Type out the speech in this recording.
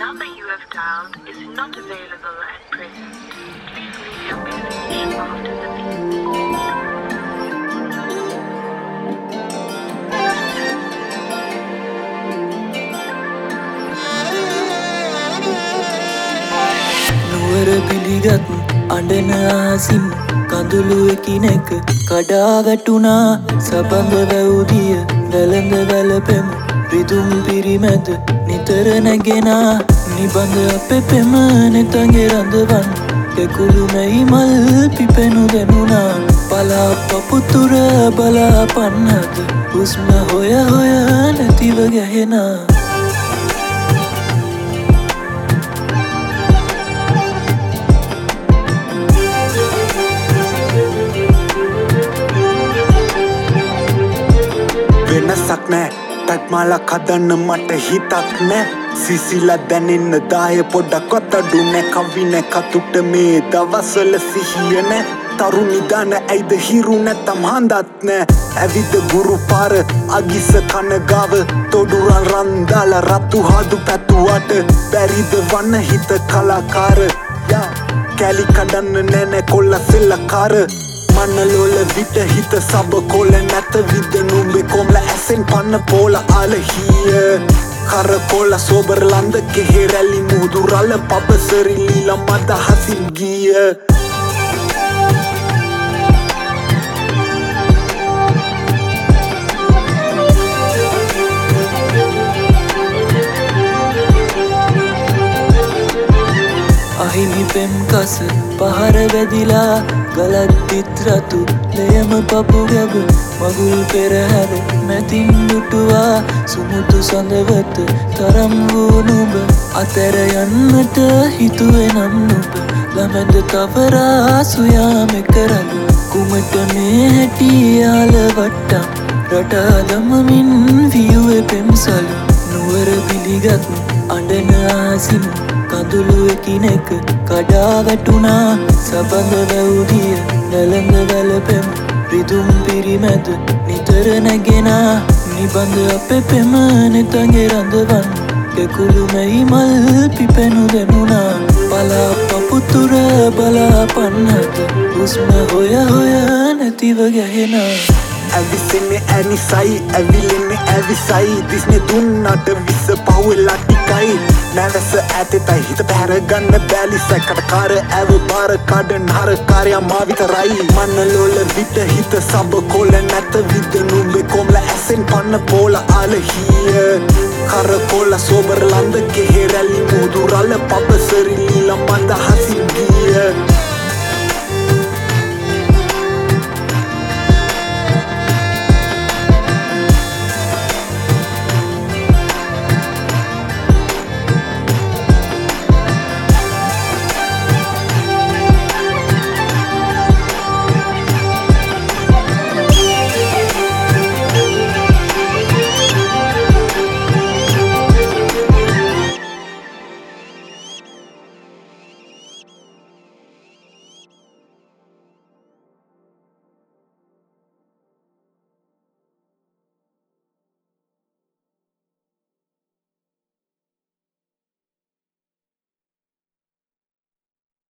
number you have dialed is not available at present. Please leave your message after the beep. නුවර පිළිගත් අඩන ආසින් කඳුළු එකිනෙක කඩා වැටුණා සබඳ වැවුදිය වැළඳ වැලපෙම රිදුම් පිරිමැද නිතර නැගෙනා. නිබඳ අපෙ පෙම නෙතගේ රඳවන්. කෙකුළු මැයි මල් පිපෙනු දෙනුණා පලා පපුතුර බලා පන්නද. හුස්ම හොය හොය නැතිව ගැහෙනා. ටැක්මාලක් හදන්න මට හිතක් නෑ. සිසිල දැනෙන්න දාය පොඩ්ඩක් අතඩු නෑ. කවින කතුට මේ දවස්වල සිහිය නෑ. තරු නිදාන ඇයිද හිරු නැතම් හඳත් නෑ. ඇවිද ගුරු පාර අගිස කනගාව තොඩුරන් රන්දාල රත්තු හාදු පැතුවට. බැරිද වන්න හිත කලාකාර. කැලි කඩන්න නෑනෑ කොල්ල සෙල්ලකාර. මන්නලෝල විට හිත සබ කොල නැත විද නුම්බේ කොම්ල ඇසෙන් පන්න පෝල අලහිය කර කොල සෝබර් ලන්ද කෙහෙරැලි මුදුරල්ල පබසරිලීල මද හසින් ගිය පෙම් කස පහර වැදිලා ගලක් දිත්රතු ලයම පපු ගැබ මගුල් පෙරහැර මැතින් දුටුවා සුමුතු සඳවත තරම් වූ නුඹ අතැර යන්නට හිතුවේ නම් නුඹ ළමැද තවරා සුයාමෙ කරලු කුමට මේ හැටියාල වට්ටම් රටාදමමින් වියුවේ පෙම්සලු නුවර පිළිගත් අඩන ආසින් කඳුළු එකිනෙක කඩා වැටුණා. සබඳ වැවුදිය වැළඳ වැලපෙම රිදුම් පිරිමැද නිතර නැගෙනා. නිබඳ අපෙ පෙම නෙතගේ රඳවන් කෙකුළු මැයි මල් පිපෙනු දෙනුණා. පලා පපුතුර බලා පන්නද හුස්ම හොය හොය නැතිව ගැහෙනා. ඇවිසෙන්නේ ඇනිසයි ඇවිලෙන්නේ ඇවිසයි. දිස්නේ දුන්නට විස පහුවෙලා ටිකයි. නැවැස ඇතෙතයි හිත පැහැරගන්න බැලිසයි කටකාර ඇව බාර කඩ නරකාරයා මා විතරයි. මන්නලෝල විට හිත සබ කොල නැත විද නුම්බේ කොම්ල ඇසෙන් පන්න පෝල අලහිය කර කොල සෝබර් ලන්ද කෙහෙරැලි මුදුරල්ල පබසරිලීල මන්ද හසින් ගිය.